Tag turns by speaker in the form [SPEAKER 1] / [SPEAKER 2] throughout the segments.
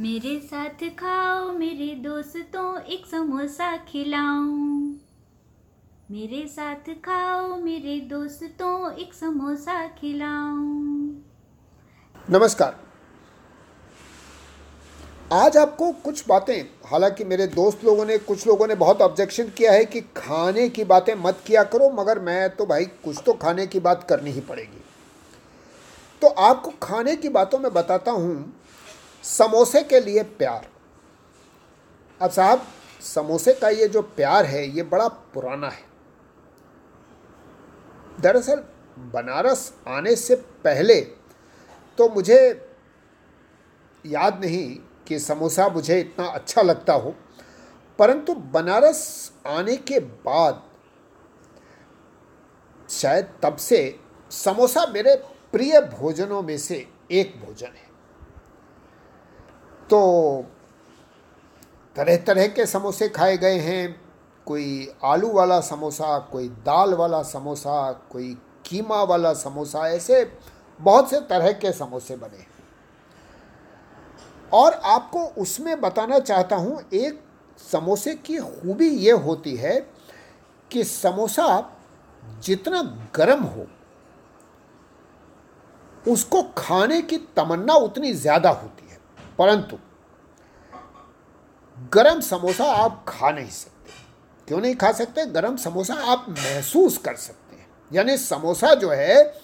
[SPEAKER 1] मेरे साथ खाओ, मेरे दोस्तों, एक समोसा खिलाऊं। मेरे साथ खाओ, मेरे दोस्तों, एक समोसा खिलाऊं।
[SPEAKER 2] नमस्कार। आज आपको कुछ बातें, हालाँकि मेरे दोस्त लोगों ने, कुछ लोगों ने बहुत ऑब्जेक्शन किया है कि खाने की बातें मत किया करो, मगर मैं तो भाई, कुछ तो खाने की बात करनी ही पड़ेगी। तो आपको खाने की बातों में बताता हूँ समोसे के लिए प्यार। अब साहब, समोसे का ये जो प्यार है, ये बड़ा पुराना है। दरअसल, बनारस आने से पहले तो मुझे याद नहीं कि समोसा मुझे इतना अच्छा लगता हो, परंतु बनारस आने के बाद शायद तब से समोसा मेरे प्रिय भोजनों में से एक भोजन है। तो तरह तरह के समोसे खाए गए हैं। कोई आलू वाला समोसा, कोई दाल वाला समोसा, कोई कीमा वाला समोसा, ऐसे बहुत से तरह के समोसे बने हैं। और आपको उसमें बताना चाहता हूँ, एक समोसे की खूबी ये होती है कि समोसा जितना गर्म हो, उसको खाने की तमन्ना उतनी ज़्यादा होती है। परंतु गरम समोसा आप खा नहीं सकते। क्यों नहीं खा सकते? गरम समोसा आप महसूस कर सकते हैं। यानी समोसा जो है,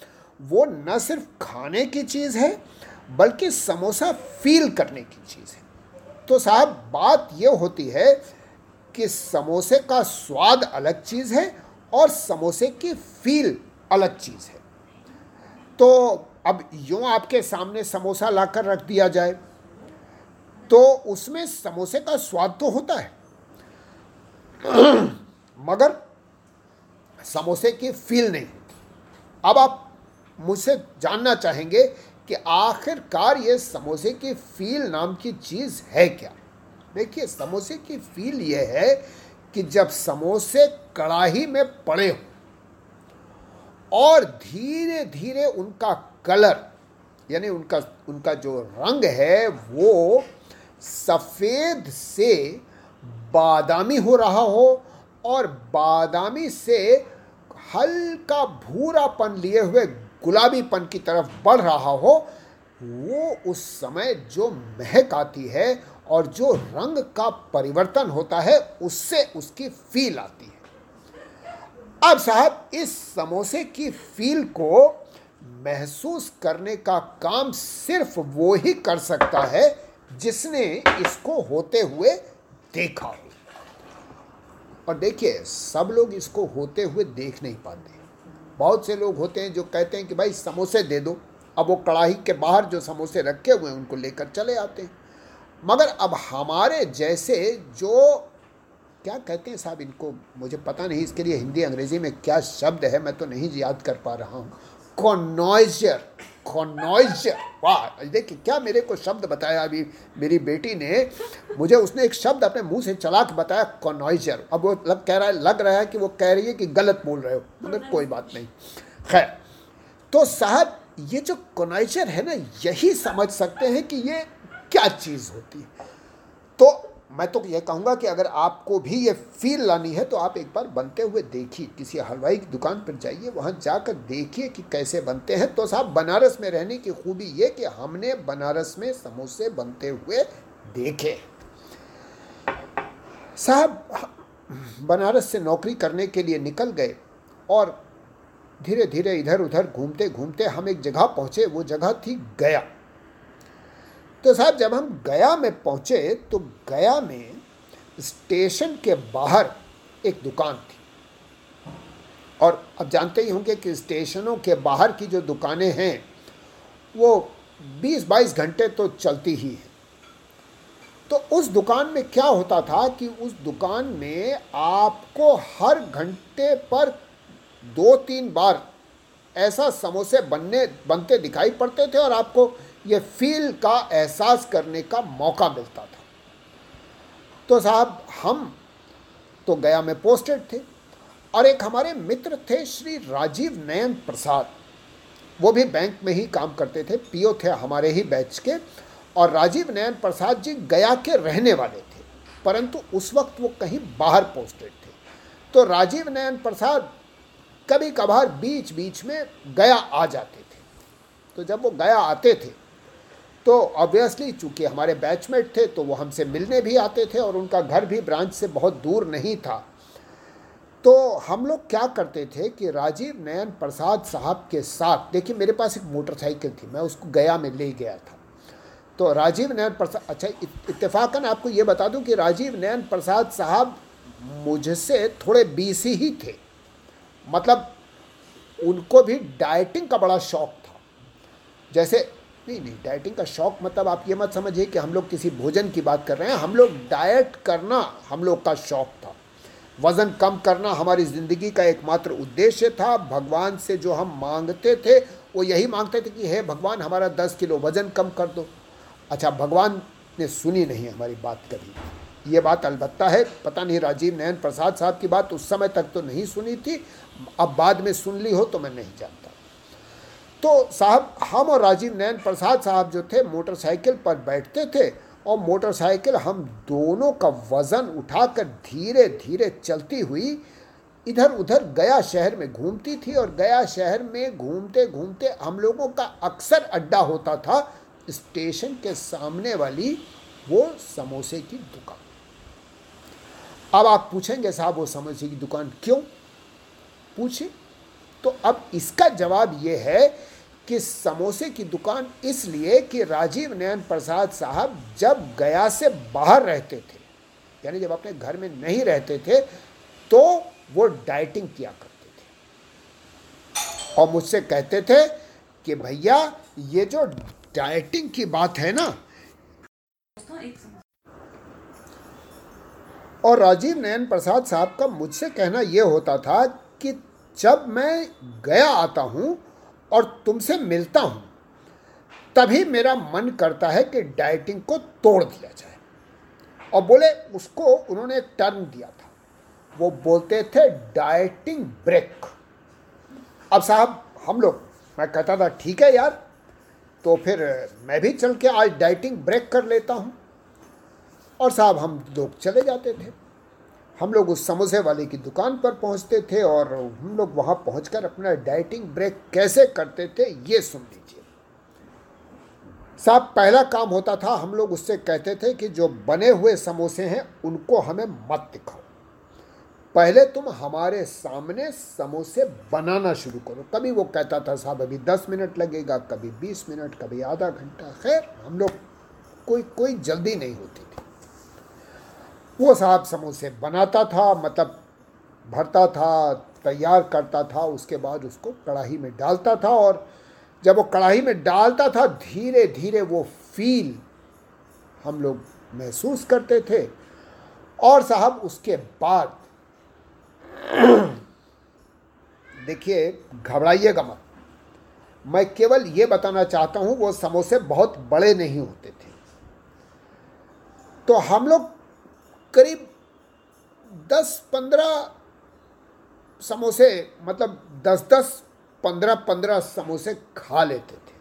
[SPEAKER 2] वो न सिर्फ़ खाने की चीज़ है, बल्कि समोसा फील करने की चीज़ है। तो साहब, बात ये होती है कि समोसे का स्वाद अलग चीज़ है और समोसे की फील अलग चीज़ है। तो अब यूँ आपके सामने समोसा लाकर रख दिया जाए तो उसमें समोसे का स्वाद तो होता है। मगर समोसे की फील नहीं। अब आप मुझसे जानना चाहेंगे कि आखिरकार ये समोसे की फील नाम की चीज़ है क्या? देखिए, समोसे की फील ये है कि जब समोसे कड़ाही में पड़े हो और धीरे धीरे उनका कलर, यानी उनका उनका जो रंग है, वो सफ़ेद से बादामी हो रहा हो और बादामी से हल्का भूरापन लिए हुए गुलाबीपन की तरफ़ बढ़ रहा हो, वो उस समय जो महक आती है और जो रंग का परिवर्तन होता है, उससे उसकी फील आती है। अब साहब, इस समोसे की फील को महसूस करने का काम सिर्फ़ वो ही कर सकता है जिसने इसको होते हुए देखा। हो और देखिए, सब लोग इसको होते हुए देख नहीं पाते। बहुत से लोग होते हैं जो कहते हैं कि भाई, समोसे दे दो। अब वो कढ़ाई के बाहर जो समोसे रखे हुए हैं, उनको लेकर चले आते हैं। मगर अब हमारे जैसे जो, क्या कहते हैं साहब इनको? मुझे पता नहीं इसके लिए हिंदी, अंग्रेज़ी में क्या शब्द है, मैं तो नहीं याद कर पा रहा हूँ। कॉनॉइजर कॉनॉइजर। वाह देखिए क्या मेरे को शब्द बताया अभी? मेरी बेटी ने, मुझे उसने एक शब्द अपने मुँह से चला के बताया, कॉनॉइजर। अब वो लग कह रहा है, लग रहा है कि वो कह रही है कि गलत बोल रहे हो। मगर कोई बात नहीं। खैर तो साहब, ये जो कॉनॉइजर है ना, यही समझ सकते हैं कि ये क्या चीज़ होती है। तो मैं तो ये कहूँगा कि अगर आपको भी ये फील लानी है तो आप एक बार बनते हुए देखिए। किसी हलवाई की दुकान पर जाइए, वहाँ जाकर देखिए कि कैसे बनते हैं। तो साहब, बनारस में रहने की खूबी ये कि हमने बनारस में समोसे बनते हुए देखे। साहब, बनारस से नौकरी करने के लिए निकल गए और धीरे धीरे इधर उधर घूमते घूमते हम एक जगह पहुँचे। वो जगह थी गया। तो साहब, जब हम गया में पहुँचे तो गया में स्टेशन के बाहर एक दुकान थी। और अब जानते ही होंगे कि स्टेशनों के बाहर की जो दुकानें हैं, वो 20-22 घंटे तो चलती ही हैं। तो उस दुकान में क्या होता था कि उस दुकान में आपको हर घंटे पर दो तीन बार ऐसा समोसे बनने, बनते दिखाई पड़ते थे और आपको ये फील का एहसास करने का मौका मिलता था। तो साहब, हम तो गया में पोस्टेड थे और एक हमारे मित्र थे श्री राजीव नयन प्रसाद। वो भी बैंक में ही काम करते थे पीओ थे हमारे ही बैच के और राजीव नयन प्रसाद जी गया के रहने वाले थे, परंतु उस वक्त वो कहीं बाहर पोस्टेड थे। तो राजीव नयन प्रसाद कभी कभार बीच बीच में गया आ जाते थे। तो जब वो गया आते थे तो ऑब्वियसली चूँकि हमारे बैचमेट थे तो वो हमसे मिलने भी आते थे और उनका घर भी ब्रांच से बहुत दूर नहीं था। तो हम लोग क्या करते थे कि राजीव नयन प्रसाद साहब के साथ, देखिए मेरे पास एक मोटरसाइकिल थी, मैं उसको गया में ले गया था। तो राजीव नयन प्रसाद अच्छा इत्तेफाकन आपको ये बता दूँ कि राजीव नयन प्रसाद साहब मुझसे थोड़े बीसी ही थे। मतलब उनको भी डाइटिंग का बड़ा शौक था। जैसे नहीं नहीं डाइटिंग का शौक मतलब आप ये मत समझिए कि हम लोग किसी भोजन की बात कर रहे हैं। हम लोग डाइट करना हम लोग का शौक था। वज़न कम करना हमारी ज़िंदगी का एकमात्र उद्देश्य था। भगवान से जो हम मांगते थे, वो यही मांगते थे कि, हे भगवान, हमारा दस किलो वज़न कम कर दो। अच्छा भगवान ने सुनी नहीं हमारी बात कभी। ये बात अलबत्ता है। पता नहीं, राजीव नयन प्रसाद साहब की बात उस समय तक तो नहीं सुनी थी। अब बाद में सुन ली हो तो मैं नहीं जानता। तो साहब, हम और राजीव नयन प्रसाद साहब जो थे, मोटरसाइकिल पर बैठते थे और मोटरसाइकिल हम दोनों का वज़न उठाकर धीरे धीरे चलती हुई इधर उधर गया शहर में घूमती थी और गया शहर में घूमते घूमते हम लोगों का अक्सर अड्डा होता था स्टेशन के सामने वाली वो समोसे की दुकान। अब आप पूछेंगे साहब, वो समोसे की दुकान क्यों? पूछे तो अब इसका जवाब ये है कि समोसे की दुकान इसलिए कि राजीव नयन प्रसाद साहब जब गया से बाहर रहते थे, यानी जब अपने घर में नहीं रहते थे तो वो डाइटिंग किया करते थे। और मुझसे कहते थे कि भैया, ये जो डाइटिंग की बात है ना, और राजीव नयन प्रसाद साहब का मुझसे कहना यह होता था कि जब मैं गया आता हूँ और तुमसे मिलता हूँ, तभी मेरा मन करता है कि डाइटिंग को तोड़ दिया जाए। और बोले, उसको उन्होंने एक टर्म दिया था। वो बोलते थे, डाइटिंग ब्रेक। अब साहब, हम लोग, मैं कहता था, ठीक है यार। तो फिर मैं भी चल के आज डाइटिंग ब्रेक कर लेता हूँ। और साहब, हम लोग चले जाते थे। हम लोग उस समोसे वाले की दुकान पर पहुँचते थे और हम लोग वहाँ पहुंचकर अपना डाइटिंग ब्रेक कैसे करते थे, ये सुन लीजिए। साहब, पहला काम होता था, हम लोग उससे कहते थे कि जो बने हुए समोसे हैं, उनको हमें मत दिखाओ। पहले तुम हमारे सामने समोसे बनाना शुरू करो। कभी वो कहता था, साहब, अभी दस मिनट लगेगा, कभी बीस मिनट, कभी आधा घंटा। खैर, हम लोग कोई कोई जल्दी नहीं होती थी। वो साहब समोसे बनाता था मतलब भरता था, तैयार करता था, उसके बाद उसको कढ़ाई में डालता था और जब वो कढ़ाई में डालता था धीरे धीरे वो फील हम लोग महसूस करते थे। और साहब उसके बाद देखिए, घबराइएगा मत। मैं केवल ये बताना चाहता हूँ, वो समोसे बहुत बड़े नहीं होते थे। तो हम लोग करीब दस पंद्रह समोसे मतलब दस दस पंद्रह पंद्रह समोसे खा लेते थे।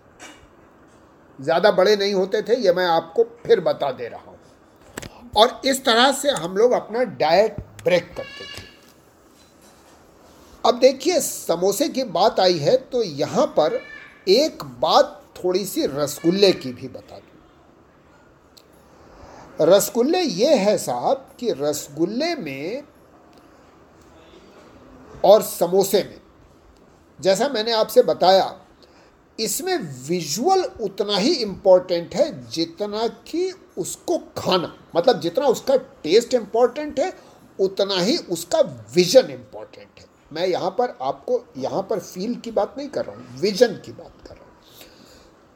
[SPEAKER 2] ज़्यादा बड़े नहीं होते थे, ये मैं आपको फिर बता दे रहा हूँ। और इस तरह से हम लोग अपना डाइट ब्रेक करते थे। अब देखिए, समोसे की बात आई है तो यहाँ पर एक बात थोड़ी सी रसगुल्ले की भी बता रसगुल्ले ये है साहब कि रसगुल्ले में और समोसे में, जैसा मैंने आपसे बताया, इसमें विजुअल उतना ही इम्पोर्टेंट है जितना कि उसको खाना। मतलब जितना उसका टेस्ट इंपॉर्टेंट है, उतना ही उसका विजन इंपॉर्टेंट है। मैं यहाँ पर आपको, यहाँ पर फील की बात नहीं कर रहा हूँ विजन की बात कर रहा हूँ।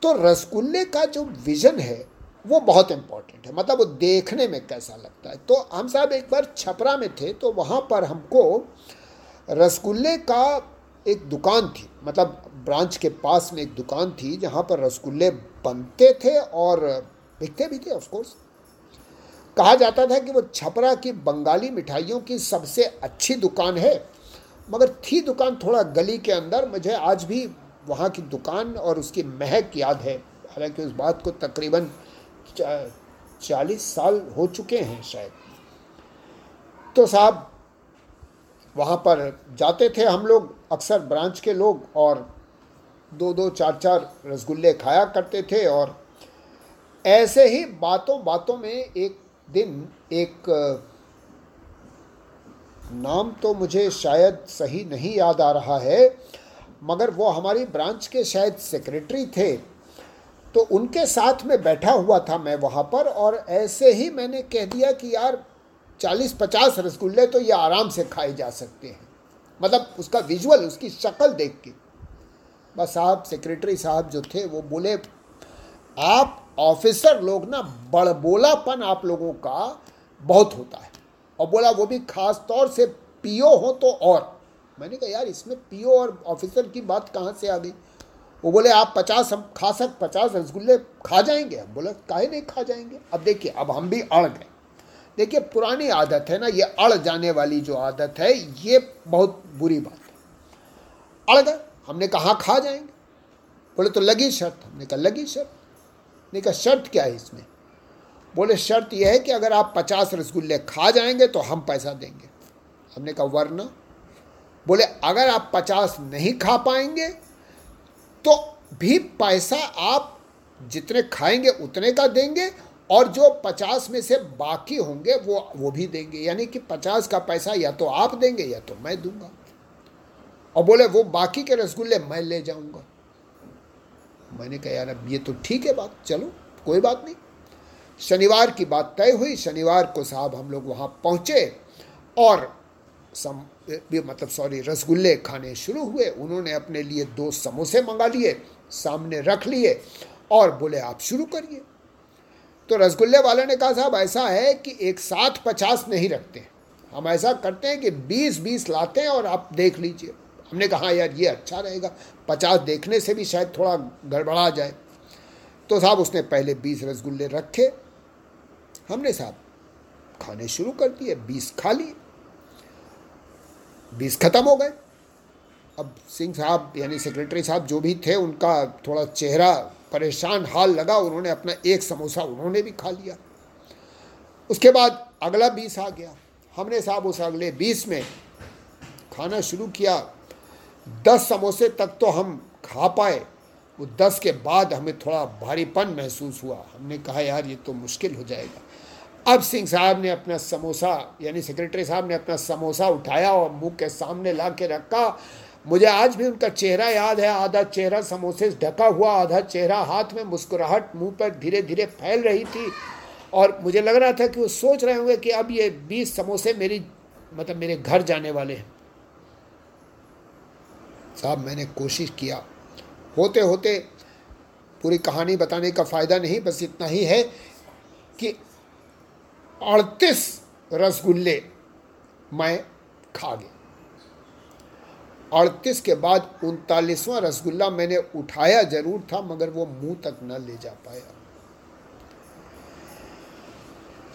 [SPEAKER 2] तो रसगुल्ले का जो विजन है वो बहुत इंपॉर्टेंट है। मतलब वो देखने में कैसा लगता है। तो हम साहब एक बार छपरा में थे तो वहाँ पर हमको रसगुल्ले का एक दुकान थी। मतलब ब्रांच के पास में एक दुकान थी, जहाँ पर रसगुल्ले बनते थे और बिकते भी थे ऑफकोर्स कहा जाता था कि वो छपरा की बंगाली मिठाइयों की सबसे अच्छी दुकान है, मगर थी दुकान थोड़ा गली के अंदर। मुझे आज भी वहाँ की दुकान और उसकी महक याद है। हालाँकि उस बात को तकरीबन चालीस साल हो चुके हैं शायद। तो साहब, वहाँ पर जाते थे हम लोग, अक्सर ब्रांच के लोग, और दो दो चार चार रसगुल्ले खाया करते थे, और ऐसे ही बातों बातों में एक दिन एक, नाम तो मुझे शायद सही नहीं याद आ रहा है, मगर वो हमारी ब्रांच के शायद सेक्रेटरी थे। तो उनके साथ में बैठा हुआ था मैं वहाँ पर और ऐसे ही मैंने कह दिया कि यार, चालीस पचास रसगुल्ले तो ये आराम से खाए जा सकते हैं। मतलब उसका विजुअल उसकी शक्ल देख के। बस साहब सेक्रेटरी साहब जो थे, वो बोले, आप ऑफिसर लोग ना, बड़बोलापन आप लोगों का बहुत होता है। और बोला, वो भी खास तौर से पीओ हो तो और। मैंने कहा, यार, इसमें पीओ और ऑफिसर की बात कहाँ से आ गई? वो बोले, आप पचास हम खा सक, पचास रसगुल्ले खा जाएँगे? हम बोला, काहे नहीं खा जाएँगे? अब देखिए, अब हम भी अड़ गए देखिए, पुरानी आदत है ना, ये अड़ जाने वाली जो आदत है, ये बहुत बुरी बात है। अड़ गए, हमने कहा खा जाएँगे। बोले तो लगी शर्त। हमने कहा, लगी शर्त? नहीं कहा, शर्त क्या है इसमें? बोले, शर्त यह है कि अगर आप पचास रसगुल्ले खा जाएँगे तो हम पैसा देंगे। हमने कहा, वरना? बोले, अगर आप पचास नहीं खा पाएँगे तो भी पैसा आप जितने खाएँगे, उतने का देंगे और जो पचास में से बाकी होंगे, वो वो भी देंगे। यानी कि पचास का पैसा या तो आप देंगे या तो मैं दूँगा। और बोले, वो बाकी के रसगुल्ले मैं ले जाऊँगा। मैंने कहा, यार, अब ये तो ठीक है बात, चलो, कोई बात नहीं। शनिवार की बात तय हुई, शनिवार को साहब हम लोग वहाँ पहुँचे और सम मतलब सॉरी रसगुल्ले खाने शुरू हुए। उन्होंने अपने लिए दो समोसे मंगा लिए, सामने रख लिए और बोले, आप शुरू करिए। तो रसगुल्ले वाले ने कहा, साहब, ऐसा है कि एक साथ पचास नहीं रखते। हम ऐसा करते हैं कि बीस बीस लाते हैं और आप देख लीजिए। हमने कहा यार, ये अच्छा रहेगा। पचास देखने से भी शायद थोड़ा गड़बड़ा जाए। तो साहब, उसने पहले बीस रसगुल्ले रखे। हमने साहब, खाने शुरू कर दिए, बीस खा लिए। बीस ख़त्म हो गए। अब सिंह साहब, यानी सेक्रेटरी साहब जो भी थे, उनका थोड़ा चेहरा परेशान हाल लगा। उन्होंने अपना एक समोसा उन्होंने भी खा लिया। उसके बाद अगला बीस आ गया। हमने साहब उस अगले बीस में खाना शुरू किया। दस समोसे तक तो हम खा पाए। वो दस के बाद हमें थोड़ा भारीपन महसूस हुआ। हमने कहा, यार, ये तो मुश्किल हो जाएगा। अब सिंह साहब ने अपना समोसा, यानी सेक्रेटरी साहब ने अपना समोसा उठाया और मुँह के सामने ला के रखा। मुझे आज भी उनका चेहरा याद है। आधा चेहरा समोसे से ढका हुआ, आधा चेहरा हाथ में मुस्कुराहट मुँह पर धीरे धीरे फैल रही थी। और मुझे लग रहा था कि वो सोच रहे होंगे कि अब ये बीस समोसे मेरी मतलब मेरे घर जाने वाले हैं। साहब, मैंने कोशिश किया। होते होते पूरी कहानी बताने का फ़ायदा नहीं, बस इतना ही है कि अड़तीस रसगुल्ले मैं खा गया। अड़तीस के बाद उनतालीसवां रसगुल्ला मैंने उठाया ज़रूर था, मगर वो मुँह तक न ले जा पाया।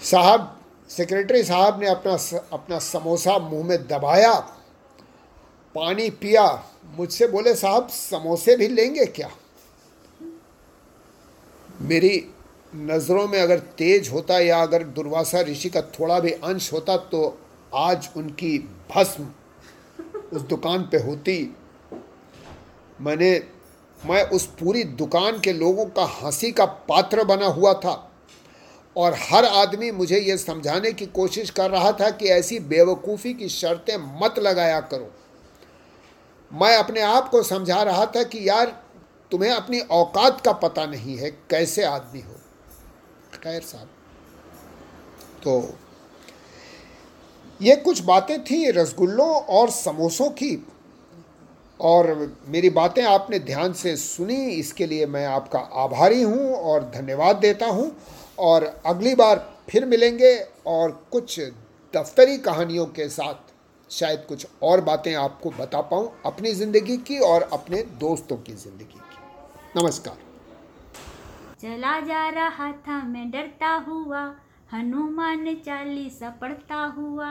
[SPEAKER 2] साहब सेक्रेटरी साहब ने अपना अपना समोसा मुँह में दबाया, पानी पिया। मुझसे बोले, साहब, समोसे भी लेंगे क्या? मेरी नज़रों में अगर तेज होता या अगर दुर्वासा ऋषि का थोड़ा भी अंश होता तो आज उनकी भस्म उस दुकान पे होती। मैंने, मैं उस पूरी दुकान के लोगों का हँसी का पात्र बना हुआ था और हर आदमी मुझे ये समझाने की कोशिश कर रहा था कि ऐसी बेवकूफ़ी की शर्तें मत लगाया करो। मैं अपने आप को समझा रहा था कि यार, तुम्हें अपनी औकात का पता नहीं है, कैसे आदमी हो। खैर साहब। तो ये कुछ बातें थी रसगुल्लों और समोसों की, और मेरी बातें आपने ध्यान से सुनी, इसके लिए मैं आपका आभारी हूँ और धन्यवाद देता हूँ। और अगली बार फिर मिलेंगे और कुछ दफ्तरी कहानियों के साथ शायद कुछ और बातें आपको बता पाऊँ अपनी ज़िंदगी की और अपने दोस्तों की ज़िंदगी की। नमस्कार।
[SPEAKER 1] चला जा रहा था मैं डरता हुआ हनुमान चालीसा पढ़ता हुआ।